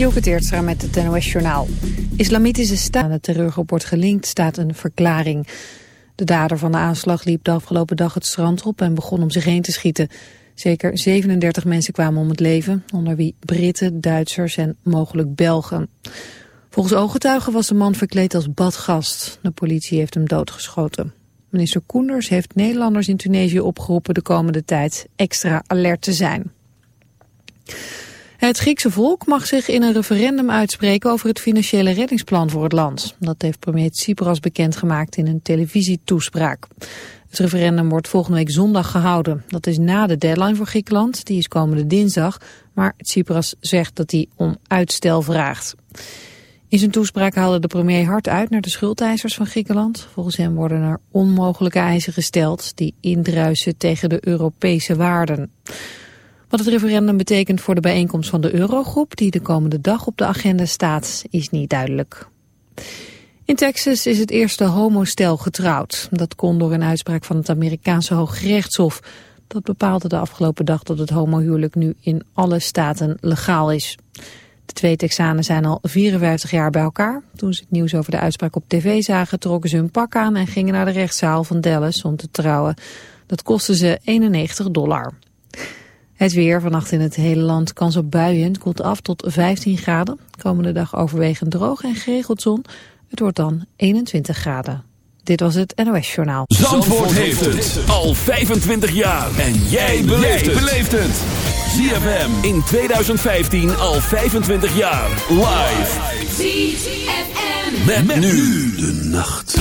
Dielke Teertstra met het NOS Journaal. Islamitische staat aan het terreurrapport gelinkt staat een verklaring. De dader van de aanslag liep de afgelopen dag het strand op en begon om zich heen te schieten. Zeker 37 mensen kwamen om het leven, onder wie Britten, Duitsers en mogelijk Belgen. Volgens ooggetuigen was de man verkleed als badgast. De politie heeft hem doodgeschoten. Minister Koenders heeft Nederlanders in Tunesië opgeroepen de komende tijd extra alert te zijn. Het Griekse volk mag zich in een referendum uitspreken over het financiële reddingsplan voor het land. Dat heeft premier Tsipras bekendgemaakt in een televisietoespraak. Het referendum wordt volgende week zondag gehouden. Dat is na de deadline voor Griekenland, die is komende dinsdag. Maar Tsipras zegt dat hij om uitstel vraagt. In zijn toespraak haalde de premier hard uit naar de schuldeisers van Griekenland. Volgens hem worden er onmogelijke eisen gesteld die indruisen tegen de Europese waarden. Wat het referendum betekent voor de bijeenkomst van de Eurogroep, die de komende dag op de agenda staat, is niet duidelijk. In Texas is het eerste homostel getrouwd. Dat kon door een uitspraak van het Amerikaanse Hooggerechtshof. Dat bepaalde de afgelopen dag dat het homohuwelijk nu in alle staten legaal is. De twee Texanen zijn al 54 jaar bij elkaar. Toen ze het nieuws over de uitspraak op tv zagen, trokken ze hun pak aan en gingen naar de rechtszaal van Dallas om te trouwen. Dat kostte ze 91 dollar. Het weer vannacht in het hele land kans op buien. koelt af tot 15 graden. Komende dag overwegend droog en geregeld zon. Het wordt dan 21 graden. Dit was het NOS Journaal. Zandvoort, heeft het al 25 jaar. En jij beleeft het. ZFM in 2015 al 25 jaar. Live. ZFM. met nu de nacht.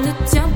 ne tient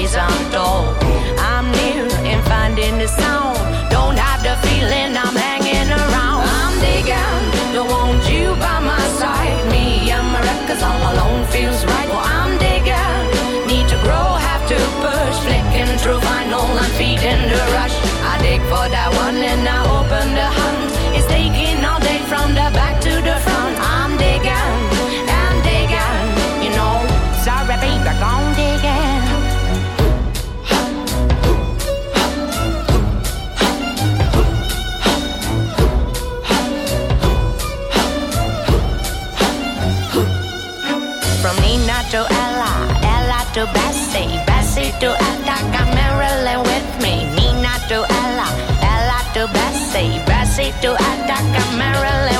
stories I'm told. I'm near in finding the sound. Don't have the feeling I'm hanging around. I'm digging, don't want you by my side. Me and my records all alone feels right. Well, I'm digging, need to grow, have to push. Flicking through vinyl and feeding the rush. I dig for that one and I Bessie, Bessie to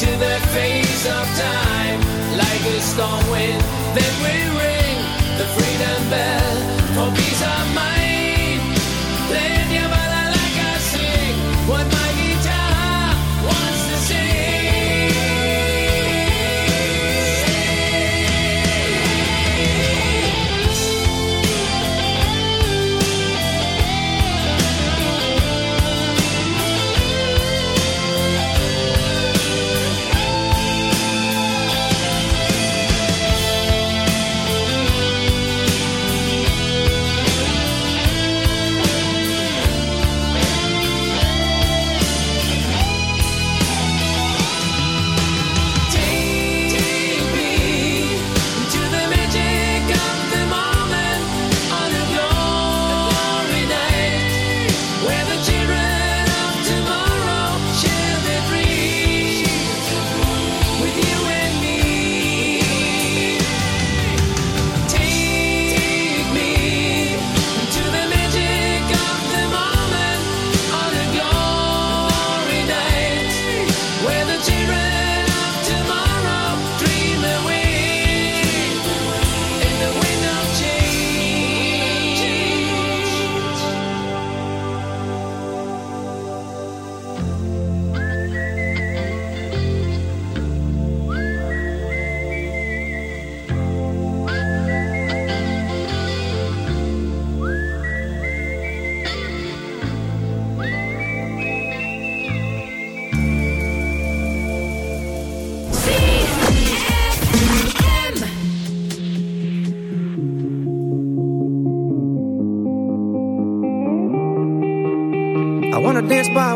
to the face of time like a storm wind. Then we ring the freedom bell for peace of mind.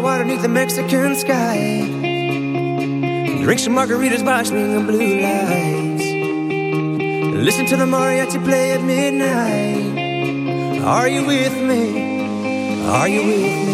water beneath the Mexican sky. Drink some margaritas by swing blue lights. Listen to the mariachi play at midnight. Are you with me? Are you with me?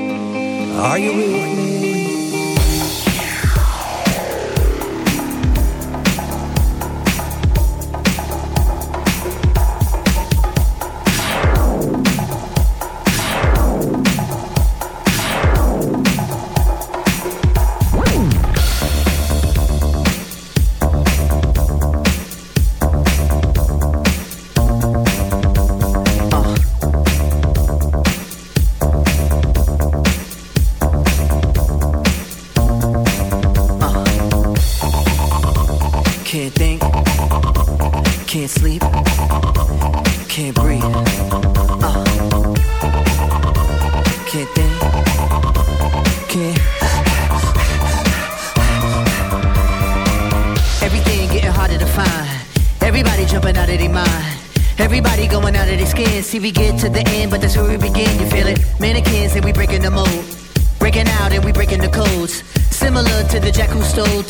Are you with me?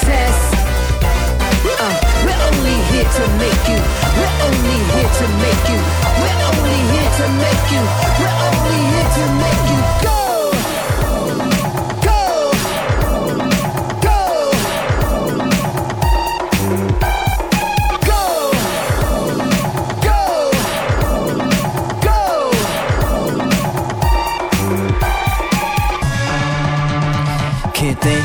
test. Uh, we're only here to make you. We're only here to make you. We're only here to make you. We're only here to make you go. Go. Go. Go. Go. Go. Can't think,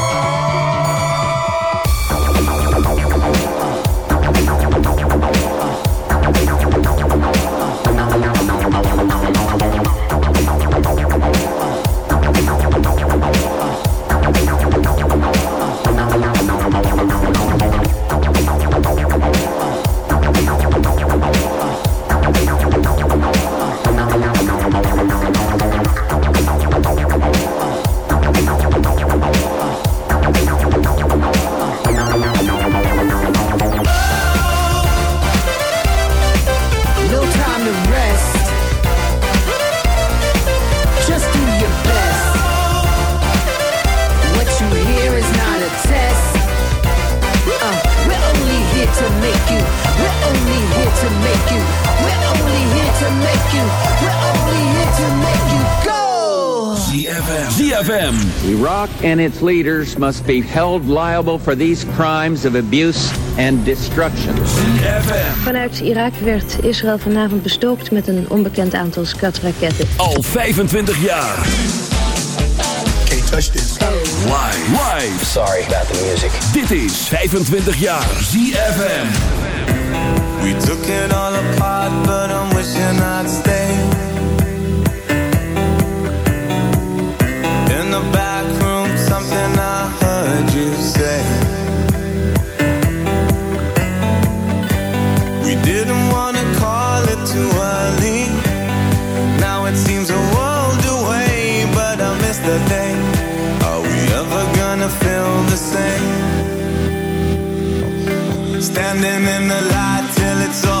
Iraq and its leaders must be held liable for these crimes of abuse and destruction. Vanuit Irak werd Israël vanavond bestookt met een onbekend aantal skatraketten. Al 25 jaar. Can't touch this. Live. Live. Sorry about the music. Dit is 25 jaar ZFM. We took it all apart, but I'm wishing I'd the same. Standing in the light till it's all.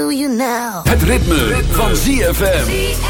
Do you now. Het ritme, van ZFM.